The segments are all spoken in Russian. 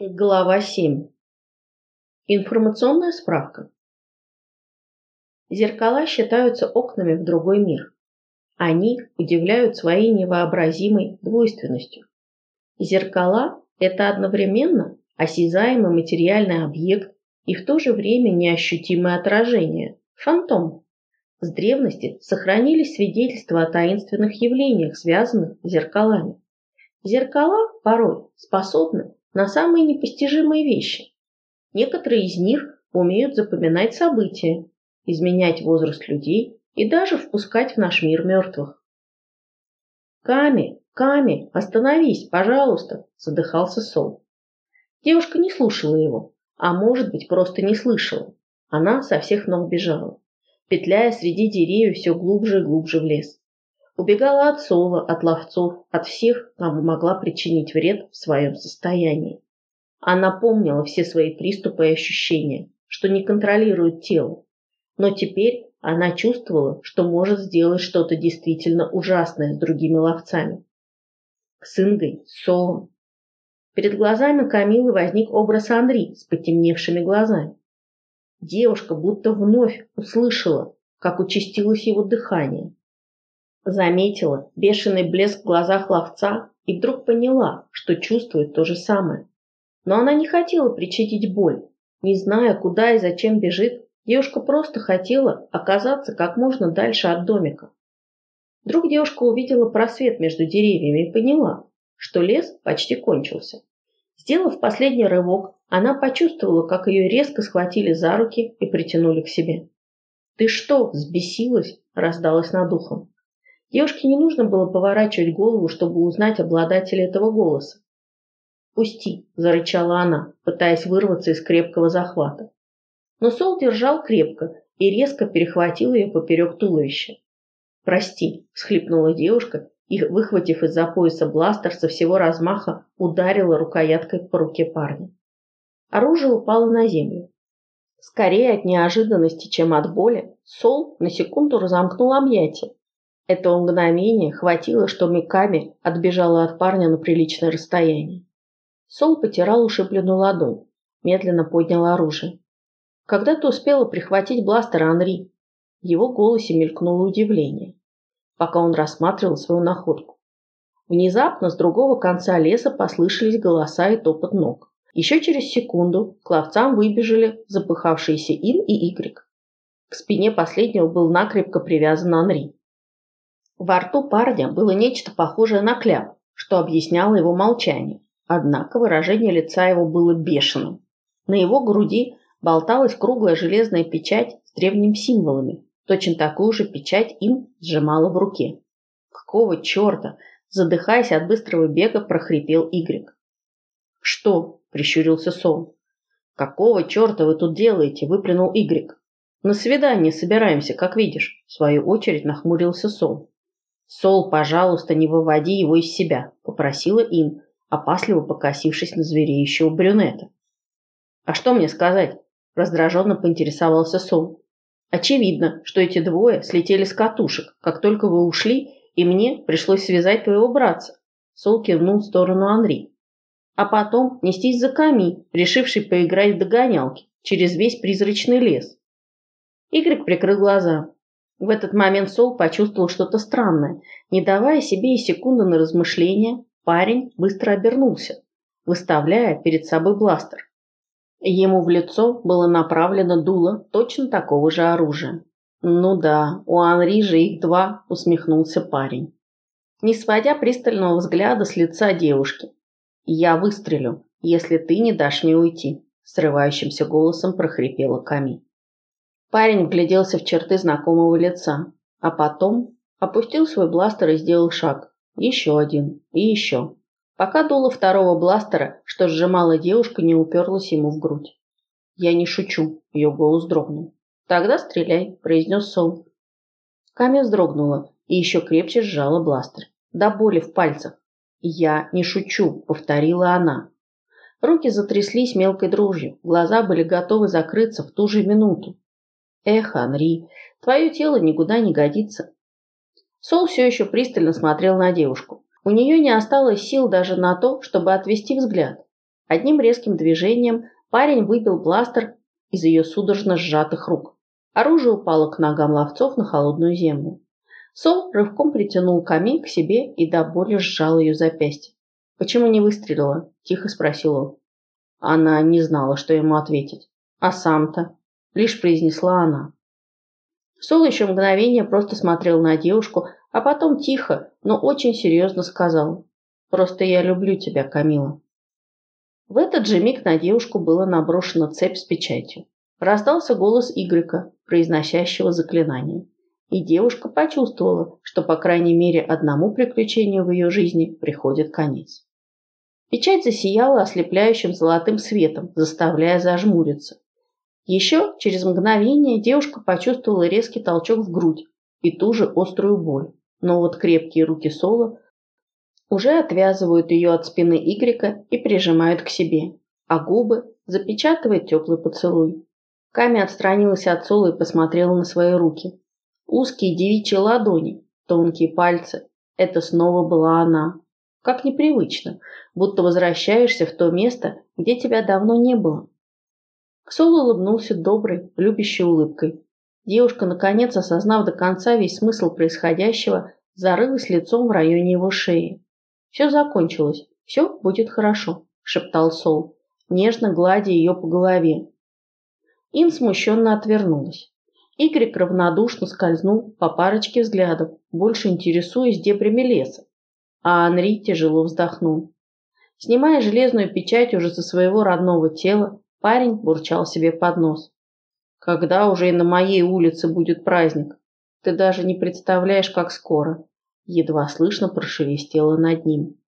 Глава 7. Информационная справка. Зеркала считаются окнами в другой мир. Они удивляют своей невообразимой двойственностью. Зеркала – это одновременно осязаемый материальный объект и в то же время неощутимое отражение – фантом. С древности сохранились свидетельства о таинственных явлениях, связанных с зеркалами. Зеркала порой способны на самые непостижимые вещи. Некоторые из них умеют запоминать события, изменять возраст людей и даже впускать в наш мир мертвых. «Ками, Ками, остановись, пожалуйста!» – задыхался Сол. Девушка не слушала его, а может быть просто не слышала. Она со всех ног бежала, петляя среди деревьев все глубже и глубже в лес. Убегала от Сола, от ловцов, от всех, кому могла причинить вред в своем состоянии. Она помнила все свои приступы и ощущения, что не контролирует тело. Но теперь она чувствовала, что может сделать что-то действительно ужасное с другими ловцами. С Ингой, с Солом. Перед глазами Камилы возник образ Андрей с потемневшими глазами. Девушка будто вновь услышала, как участилось его дыхание, Заметила бешеный блеск в глазах ловца и вдруг поняла, что чувствует то же самое. Но она не хотела причинить боль. Не зная, куда и зачем бежит, девушка просто хотела оказаться как можно дальше от домика. Вдруг девушка увидела просвет между деревьями и поняла, что лес почти кончился. Сделав последний рывок, она почувствовала, как ее резко схватили за руки и притянули к себе. «Ты что, взбесилась?» – раздалась над ухом. Девушке не нужно было поворачивать голову, чтобы узнать обладателя этого голоса. «Пусти!» – зарычала она, пытаясь вырваться из крепкого захвата. Но Сол держал крепко и резко перехватил ее поперек туловища. «Прости!» – всхлипнула девушка и, выхватив из-за пояса бластер со всего размаха, ударила рукояткой по руке парня. Оружие упало на землю. Скорее от неожиданности, чем от боли, Сол на секунду разомкнул объятия этого мгновения хватило, что Миками отбежала от парня на приличное расстояние. Сол потирал ушибленную ладонь, медленно поднял оружие. Когда ты успела прихватить бластер Анри? В его голосе мелькнуло удивление, пока он рассматривал свою находку. Внезапно с другого конца леса послышались голоса и топот ног. Еще через секунду к ловцам выбежали запыхавшиеся Ин и Игрек. К спине последнего был накрепко привязан Анри. Во рту парня было нечто похожее на кляп, что объясняло его молчание. Однако выражение лица его было бешеным. На его груди болталась круглая железная печать с древними символами. Точно такую же печать им сжимала в руке. Какого черта? Задыхаясь от быстрого бега, прохрипел Игрек. «Что?» – прищурился Сол. «Какого черта вы тут делаете?» – выплюнул Игрек. «На свидание собираемся, как видишь», – в свою очередь нахмурился Сол. «Сол, пожалуйста, не выводи его из себя», – попросила Ин, опасливо покосившись на звереющего брюнета. «А что мне сказать?» – раздраженно поинтересовался Сол. «Очевидно, что эти двое слетели с катушек, как только вы ушли, и мне пришлось связать твоего братца». Сол кивнул в сторону Анри. А потом нестись за Ками, решивший поиграть в догонялки через весь призрачный лес. Игорь прикрыл глаза. В этот момент Сол почувствовал что-то странное. Не давая себе и секунды на размышления, парень быстро обернулся, выставляя перед собой бластер. Ему в лицо было направлено дуло точно такого же оружия. «Ну да, у Анри же их два», — усмехнулся парень. Не сводя пристального взгляда с лица девушки. «Я выстрелю, если ты не дашь мне уйти», — срывающимся голосом прохрипела Ками. Парень вгляделся в черты знакомого лица, а потом опустил свой бластер и сделал шаг. Еще один. И еще. Пока дуло второго бластера, что сжимала девушка, не уперлась ему в грудь. «Я не шучу», — ее голос дрогнул. «Тогда стреляй», — произнес Сол. Камя вздрогнула и еще крепче сжала бластер. До боли в пальцах. «Я не шучу», — повторила она. Руки затряслись мелкой дрожью, глаза были готовы закрыться в ту же минуту. Эх, Анри, твое тело никуда не годится. Сол все еще пристально смотрел на девушку. У нее не осталось сил даже на то, чтобы отвести взгляд. Одним резким движением парень выбил бластер из ее судорожно сжатых рук. Оружие упало к ногам ловцов на холодную землю. Сол рывком притянул камень к себе и до боли сжал ее запястье. «Почему не выстрелила?» – тихо спросил он. Она не знала, что ему ответить. «А сам-то?» – лишь произнесла она. Сол еще мгновение просто смотрел на девушку, а потом тихо, но очень серьезно сказал. «Просто я люблю тебя, Камила». В этот же миг на девушку была наброшена цепь с печатью. Раздался голос Игрека, произносящего заклинание. И девушка почувствовала, что по крайней мере одному приключению в ее жизни приходит конец. Печать засияла ослепляющим золотым светом, заставляя зажмуриться. Еще через мгновение девушка почувствовала резкий толчок в грудь и ту же острую боль. Но вот крепкие руки Соло уже отвязывают ее от спины Игрека и прижимают к себе, а губы запечатывает теплый поцелуй. Ками отстранилась от Соло и посмотрела на свои руки. Узкие девичьи ладони, тонкие пальцы. Это снова была она. Как непривычно, будто возвращаешься в то место, где тебя давно не было. Ксол улыбнулся доброй, любящей улыбкой. Девушка, наконец, осознав до конца весь смысл происходящего, зарылась лицом в районе его шеи. «Все закончилось. Все будет хорошо», – шептал Сол, нежно гладя ее по голове. Ин смущенно отвернулась. Игорь равнодушно скользнул по парочке взглядов, больше интересуясь дебрями леса. А Анри тяжело вздохнул. Снимая железную печать уже со своего родного тела, парень бурчал себе под нос. «Когда уже и на моей улице будет праздник? Ты даже не представляешь, как скоро едва слышно прошелестело над ним.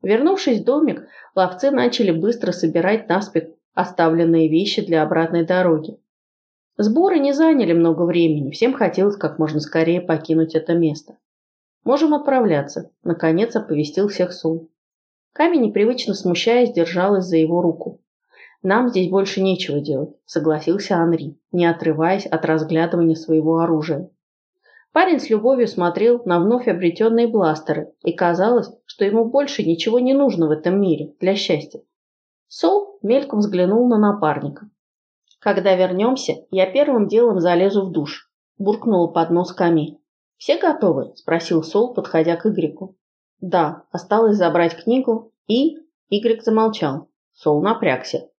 Вернувшись в домик, ловцы начали быстро собирать наспех оставленные вещи для обратной дороги. Сборы не заняли много времени, всем хотелось как можно скорее покинуть это место. «Можем отправляться», – наконец оповестил всех Сул. Камень, непривычно смущаясь, держалась за его руку. «Нам здесь больше нечего делать», – согласился Анри, не отрываясь от разглядывания своего оружия. Парень с любовью смотрел на вновь обретенные бластеры, и казалось, что ему больше ничего не нужно в этом мире для счастья. Сол мельком взглянул на напарника. «Когда вернемся, я первым делом залезу в душ», – буркнула под нос Ками. «Все готовы?» – спросил Сол, подходя к Игреку. «Да, осталось забрать книгу и...» Игрек замолчал. Сол напрягся.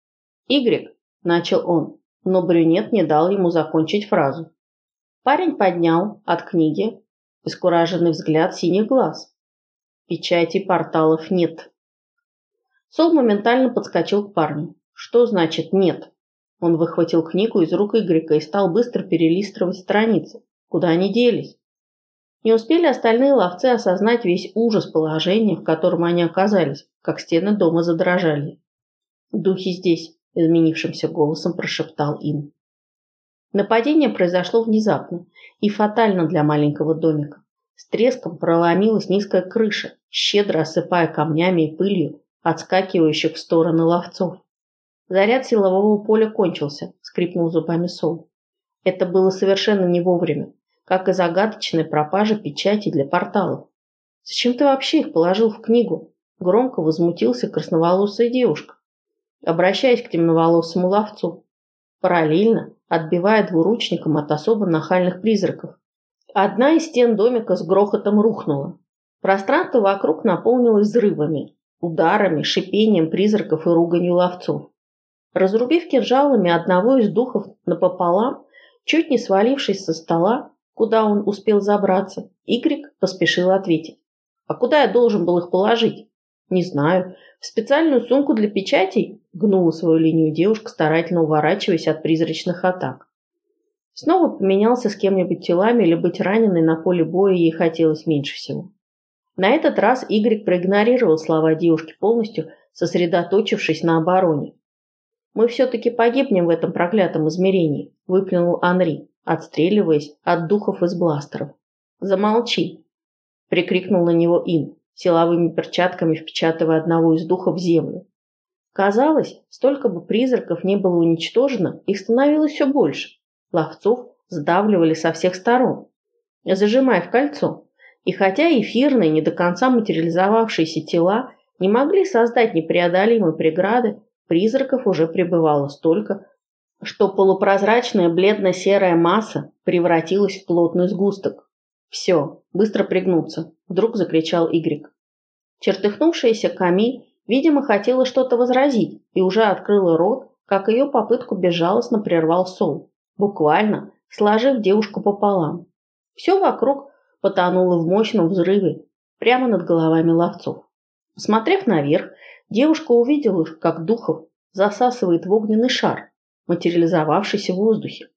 «Игрек», – начал он, но брюнет не дал ему закончить фразу. Парень поднял от книги искураженный взгляд синих глаз. Печати порталов нет. Сол моментально подскочил к парню. Что значит «нет»? Он выхватил книгу из рук Игрека и стал быстро перелистывать страницы. Куда они делись? Не успели остальные ловцы осознать весь ужас положения, в котором они оказались, как стены дома задрожали. «Духи здесь», — изменившимся голосом прошептал им. Нападение произошло внезапно и фатально для маленького домика. С треском проломилась низкая крыша, щедро осыпая камнями и пылью отскакивающих в стороны ловцов. Заряд силового поля кончился, скрипнул зубами Сол. Это было совершенно не вовремя, как и загадочная пропажа печати для порталов. Зачем ты вообще их положил в книгу? Громко возмутился красноволосая девушка, обращаясь к темноволосому ловцу. Параллельно отбивая двуручником от особо нахальных призраков. Одна из стен домика с грохотом рухнула. Пространство вокруг наполнилось взрывами, ударами, шипением призраков и руганью ловцов. Разрубив кинжалами одного из духов напополам, чуть не свалившись со стола, куда он успел забраться, Игрик поспешил ответить. «А куда я должен был их положить?» «Не знаю. В специальную сумку для печатей?» Гнула свою линию девушка, старательно уворачиваясь от призрачных атак. Снова поменялся с кем-нибудь телами или быть раненой на поле боя ей хотелось меньше всего. На этот раз Игорь проигнорировал слова девушки полностью, сосредоточившись на обороне. «Мы все-таки погибнем в этом проклятом измерении», – выплюнул Анри, отстреливаясь от духов из бластеров. «Замолчи!» – прикрикнул на него Ин силовыми перчатками впечатывая одного из духов в землю. Казалось, столько бы призраков не было уничтожено, их становилось все больше. Ловцов сдавливали со всех сторон, зажимая в кольцо. И хотя эфирные, не до конца материализовавшиеся тела не могли создать непреодолимой преграды, призраков уже пребывало столько, что полупрозрачная бледно-серая масса превратилась в плотный сгусток. «Все, быстро пригнуться!» – вдруг закричал Игрик. Чертыхнувшаяся Ками, видимо, хотела что-то возразить и уже открыла рот, как ее попытку безжалостно прервал Сол, буквально сложив девушку пополам. Все вокруг потонуло в мощном взрыве прямо над головами ловцов. Посмотрев наверх, девушка увидела, как Духов засасывает в огненный шар, материализовавшийся в воздухе.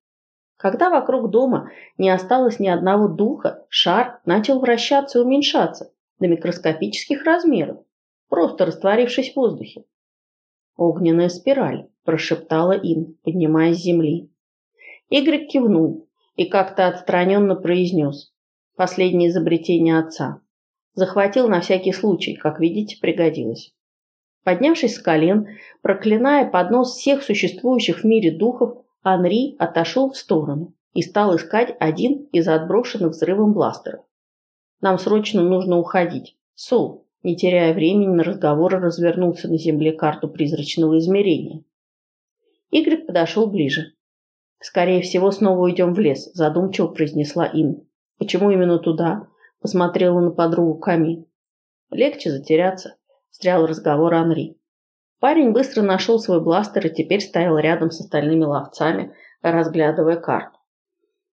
Когда вокруг дома не осталось ни одного духа, шар начал вращаться и уменьшаться до микроскопических размеров, просто растворившись в воздухе. «Огненная спираль», – прошептала им, поднимаясь с земли. Игорь кивнул и как-то отстраненно произнес. Последнее изобретение отца. Захватил на всякий случай, как видите, пригодилось. Поднявшись с колен, проклиная под нос всех существующих в мире духов, Анри отошел в сторону и стал искать один из отброшенных взрывом бластеров. Нам срочно нужно уходить. Сол, не теряя времени на разговоры, развернулся на земле карту призрачного измерения. Игорь подошел ближе. «Скорее всего, снова уйдем в лес», – задумчиво произнесла Ин. «Почему именно туда?» – посмотрела на подругу Ками. «Легче затеряться», – встрял разговор Анри. Парень быстро нашел свой бластер и теперь стоял рядом с остальными ловцами, разглядывая карту.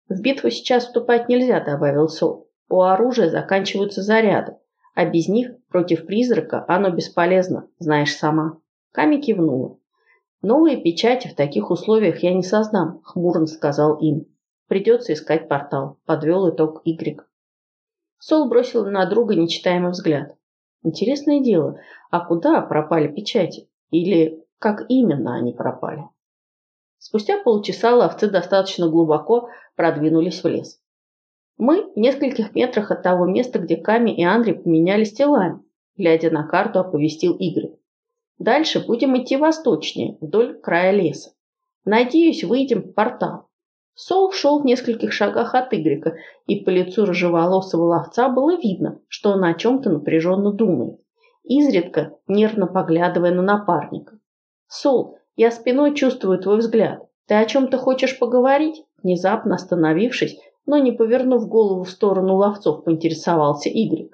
«В битву сейчас вступать нельзя», – добавил Сол. У оружия заканчиваются заряды, а без них против призрака оно бесполезно, знаешь сама. Ками кивнула. Новые печати в таких условиях я не создам, хмурно сказал им. Придется искать портал, подвел итог Игрик. Сол бросил на друга нечитаемый взгляд. Интересное дело, а куда пропали печати? Или как именно они пропали? Спустя полчаса ловцы достаточно глубоко продвинулись в лес. Мы в нескольких метрах от того места, где Ками и Андрей поменялись телами, глядя на карту, оповестил Игорь. Дальше будем идти восточнее, вдоль края леса. Надеюсь, выйдем в портал. Сол шел в нескольких шагах от Игрика, и по лицу рыжеволосого ловца было видно, что он о чем-то напряженно думает, изредка нервно поглядывая на напарника. «Сол, я спиной чувствую твой взгляд. Ты о чем-то хочешь поговорить?» Внезапно остановившись, но не повернув голову в сторону ловцов, поинтересовался Игорь.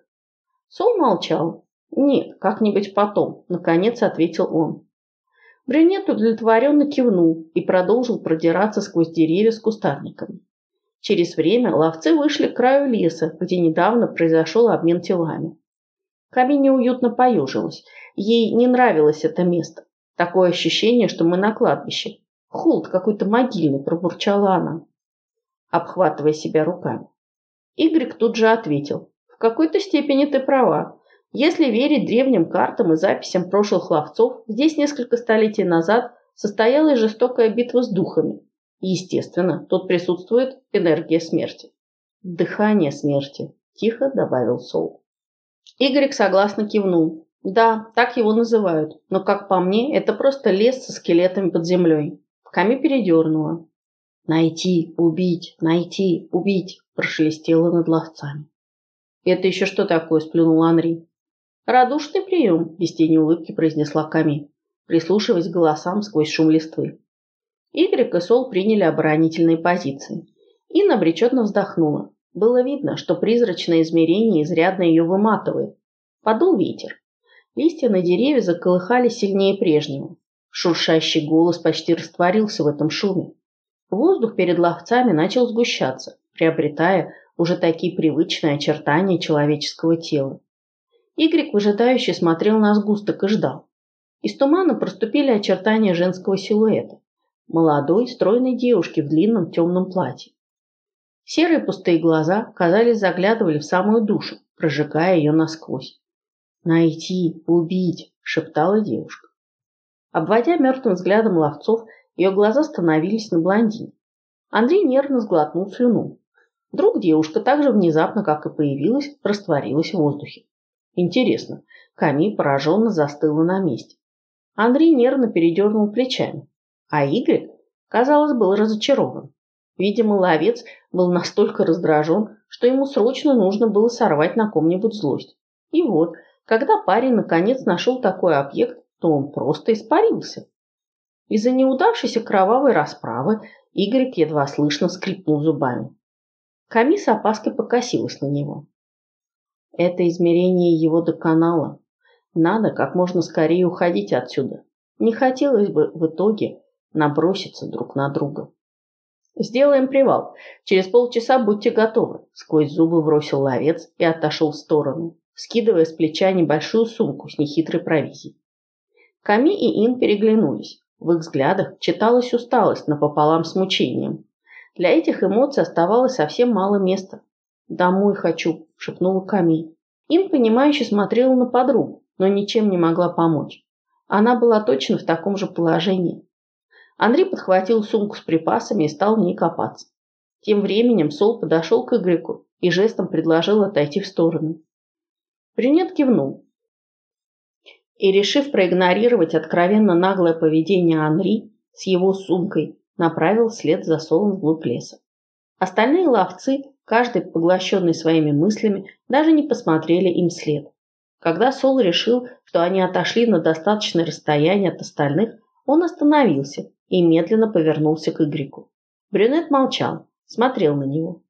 Сол молчал. «Нет, как-нибудь потом», — наконец ответил он. Брюнет удовлетворенно кивнул и продолжил продираться сквозь деревья с кустарниками. Через время ловцы вышли к краю леса, где недавно произошел обмен телами. Камень неуютно поежилась. Ей не нравилось это место. Такое ощущение, что мы на кладбище. Холод какой-то могильный, пробурчала она обхватывая себя руками. Игорь тут же ответил. В какой-то степени ты права. Если верить древним картам и записям прошлых ловцов, здесь несколько столетий назад состоялась жестокая битва с духами. естественно, тут присутствует энергия смерти. Дыхание смерти, тихо добавил Сол. Игорь согласно кивнул. Да, так его называют, но, как по мне, это просто лес со скелетами под землей. Ками передернула. «Найти, убить, найти, убить!» – прошелестело над ловцами. «Это еще что такое?» – сплюнул Анри. «Радушный прием!» – без тени улыбки произнесла Ками, прислушиваясь к голосам сквозь шум листвы. Игорь и Сол приняли оборонительные позиции. Инна обреченно вздохнула. Было видно, что призрачное измерение изрядно ее выматывает. Подул ветер. Листья на деревья заколыхали сильнее прежнего. Шуршащий голос почти растворился в этом шуме. Воздух перед ловцами начал сгущаться, приобретая уже такие привычные очертания человеческого тела. Игорь выжидающе смотрел на сгусток и ждал. Из тумана проступили очертания женского силуэта. Молодой, стройной девушки в длинном темном платье. Серые пустые глаза, казались, заглядывали в самую душу, прожигая ее насквозь. «Найти, убить!» – шептала девушка. Обводя мертвым взглядом ловцов, ее глаза становились на блондине. Андрей нервно сглотнул слюну. Вдруг девушка так же внезапно, как и появилась, растворилась в воздухе. Интересно, Ками пораженно застыла на месте. Андрей нервно передернул плечами, а Игорь, казалось, был разочарован. Видимо, ловец был настолько раздражен, что ему срочно нужно было сорвать на ком-нибудь злость. И вот, Когда парень наконец нашел такой объект, то он просто испарился. Из-за неудавшейся кровавой расправы Игорь едва слышно скрипнул зубами. Ками с опаской покосилась на него. Это измерение его доконало. Надо как можно скорее уходить отсюда. Не хотелось бы в итоге наброситься друг на друга. «Сделаем привал. Через полчаса будьте готовы», – сквозь зубы бросил ловец и отошел в сторону, скидывая с плеча небольшую сумку с нехитрой провизией. Ками и Ин переглянулись. В их взглядах читалась усталость напополам с мучением. Для этих эмоций оставалось совсем мало места. «Домой хочу», – шепнула Ками. Ин, понимающе смотрела на подругу, но ничем не могла помочь. Она была точно в таком же положении. Андрей подхватил сумку с припасами и стал в ней копаться. Тем временем Сол подошел к Игреку и жестом предложил отойти в сторону. Брюнет кивнул. И, решив проигнорировать откровенно наглое поведение Анри с его сумкой, направил след за Солом вглубь леса. Остальные ловцы, каждый поглощенный своими мыслями, даже не посмотрели им след. Когда Сол решил, что они отошли на достаточное расстояние от остальных, он остановился и медленно повернулся к Игрику. Брюнет молчал, смотрел на него.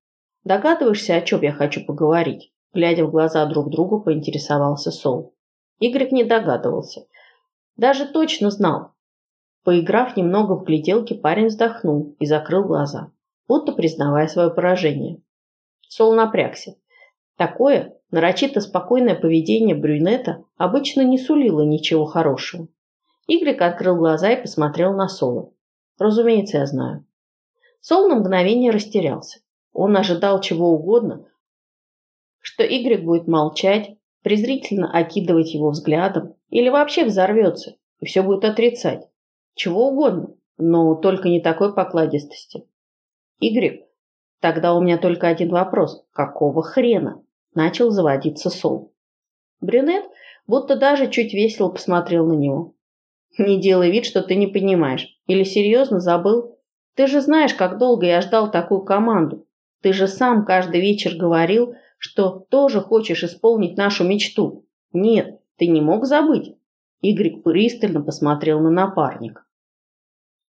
«Догадываешься, о чем я хочу поговорить?» Глядя в глаза друг другу, поинтересовался Сол. Игорь не догадывался. Даже точно знал. Поиграв немного в гляделки, парень вздохнул и закрыл глаза, будто признавая свое поражение. Сол напрягся. Такое, нарочито спокойное поведение брюнета обычно не сулило ничего хорошего. Игрик открыл глаза и посмотрел на Соло. Разумеется, я знаю. Сол на мгновение растерялся. Он ожидал чего угодно, что Игрик будет молчать, презрительно окидывать его взглядом или вообще взорвется и все будет отрицать. Чего угодно, но только не такой покладистости. Игрик, тогда у меня только один вопрос. Какого хрена? Начал заводиться Сол. Брюнет будто даже чуть весело посмотрел на него. Не делай вид, что ты не понимаешь. Или серьезно забыл? Ты же знаешь, как долго я ждал такую команду. Ты же сам каждый вечер говорил, что тоже хочешь исполнить нашу мечту. Нет, ты не мог забыть. Игорь пристально посмотрел на напарника.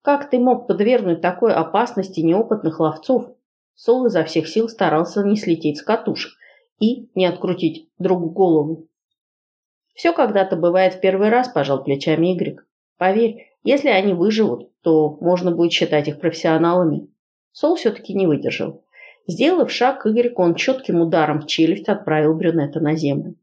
Как ты мог подвергнуть такой опасности неопытных ловцов? Сол изо всех сил старался не слететь с катушек и не открутить другу голову. Все когда-то бывает в первый раз, пожал плечами Игорь. Поверь, если они выживут, то можно будет считать их профессионалами. Сол все-таки не выдержал. Сделав шаг к Игорьку, он четким ударом в челюсть отправил брюнета на землю.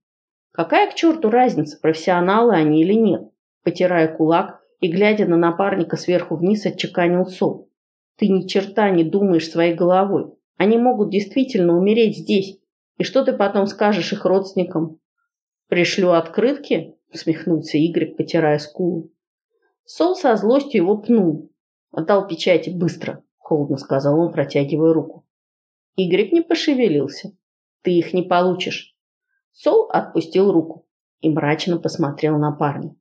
Какая к черту разница, профессионалы они или нет? Потирая кулак и глядя на напарника сверху вниз, отчеканил Сол. Ты ни черта не думаешь своей головой. Они могут действительно умереть здесь. И что ты потом скажешь их родственникам? Пришлю открытки? Усмехнулся Игорь, потирая скулу. Сол со злостью его пнул. Отдал печати быстро, холодно сказал он, протягивая руку. Игорь не пошевелился. Ты их не получишь. Сол отпустил руку и мрачно посмотрел на парня.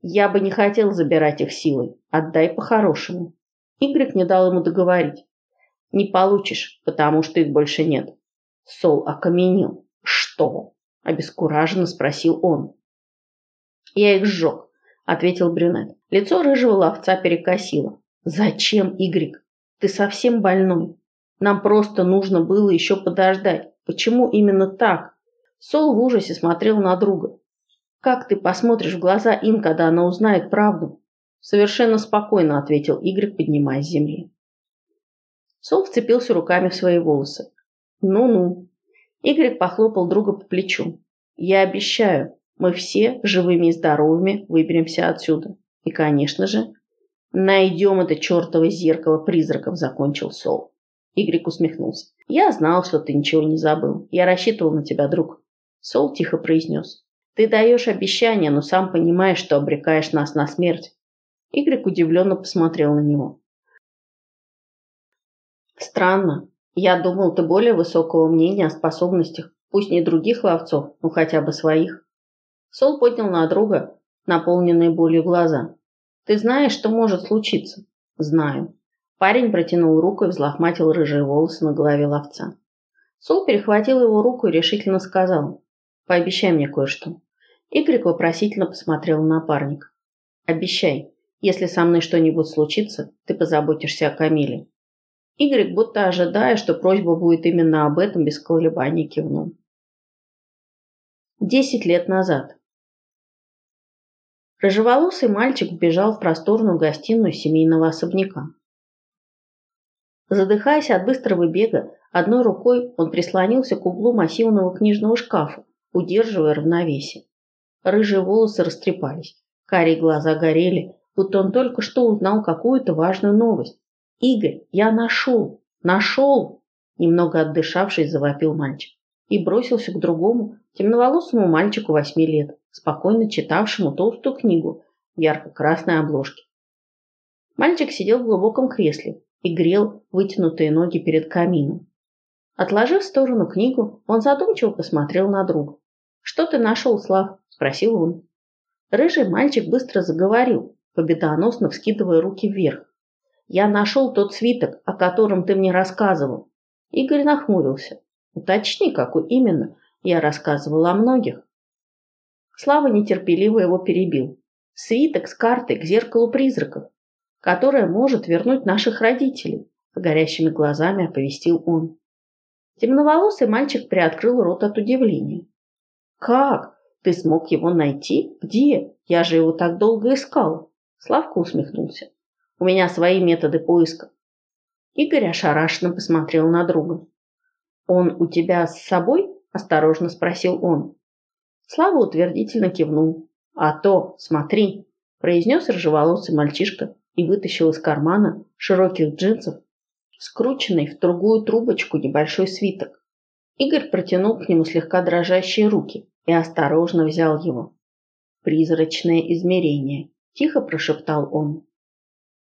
Я бы не хотел забирать их силой. Отдай по-хорошему. Игорь не дал ему договорить. Не получишь, потому что их больше нет. Сол окаменел. Что? Обескураженно спросил он. Я их сжег. – ответил брюнет. Лицо рыжего ловца перекосило. «Зачем, Игрик? Ты совсем больной. Нам просто нужно было еще подождать. Почему именно так?» Сол в ужасе смотрел на друга. «Как ты посмотришь в глаза Ин, когда она узнает правду?» «Совершенно спокойно», – ответил Игрик, поднимаясь с земли. Сол вцепился руками в свои волосы. «Ну-ну». Игорь похлопал друга по плечу. «Я обещаю, мы все живыми и здоровыми выберемся отсюда. И, конечно же, найдем это чертово зеркало призраков, закончил Сол. Игрик усмехнулся. Я знал, что ты ничего не забыл. Я рассчитывал на тебя, друг. Сол тихо произнес. Ты даешь обещание, но сам понимаешь, что обрекаешь нас на смерть. Игрик удивленно посмотрел на него. Странно. Я думал, ты более высокого мнения о способностях, пусть не других ловцов, но хотя бы своих. Сол поднял на друга наполненные болью глаза. «Ты знаешь, что может случиться?» «Знаю». Парень протянул руку и взлохматил рыжие волосы на голове ловца. Сол перехватил его руку и решительно сказал. «Пообещай мне кое-что. Игорь вопросительно посмотрел на напарника. «Обещай, если со мной что-нибудь случится, ты позаботишься о Камиле». Игорь, будто ожидая, что просьба будет именно об этом, без колебаний кивнул. Десять лет назад. Рыжеволосый мальчик вбежал в просторную гостиную семейного особняка. Задыхаясь от быстрого бега, одной рукой он прислонился к углу массивного книжного шкафа, удерживая равновесие. Рыжие волосы растрепались, карие глаза горели, будто он только что узнал какую-то важную новость. «Игорь, я нашел! Нашел!» Немного отдышавшись, завопил мальчик и бросился к другому, темноволосому мальчику восьми лет, спокойно читавшему толстую книгу в ярко-красной обложке. Мальчик сидел в глубоком кресле и грел вытянутые ноги перед камином. Отложив в сторону книгу, он задумчиво посмотрел на друга. «Что ты нашел, Слав?» – спросил он. Рыжий мальчик быстро заговорил, победоносно вскидывая руки вверх. «Я нашел тот свиток, о котором ты мне рассказывал». Игорь нахмурился. «Уточни, какой именно. Я рассказывал о многих». Слава нетерпеливо его перебил. «Свиток с картой к зеркалу призраков, которая может вернуть наших родителей», горящими глазами оповестил он. Темноволосый мальчик приоткрыл рот от удивления. «Как? Ты смог его найти? Где? Я же его так долго искал!» Славка усмехнулся. «У меня свои методы поиска». Игорь ошарашенно посмотрел на друга. «Он у тебя с собой?» – осторожно спросил он. Слава утвердительно кивнул. «А то, смотри!» – произнес рыжеволосый мальчишка и вытащил из кармана широких джинсов скрученный в другую трубочку небольшой свиток. Игорь протянул к нему слегка дрожащие руки и осторожно взял его. «Призрачное измерение», – тихо прошептал он.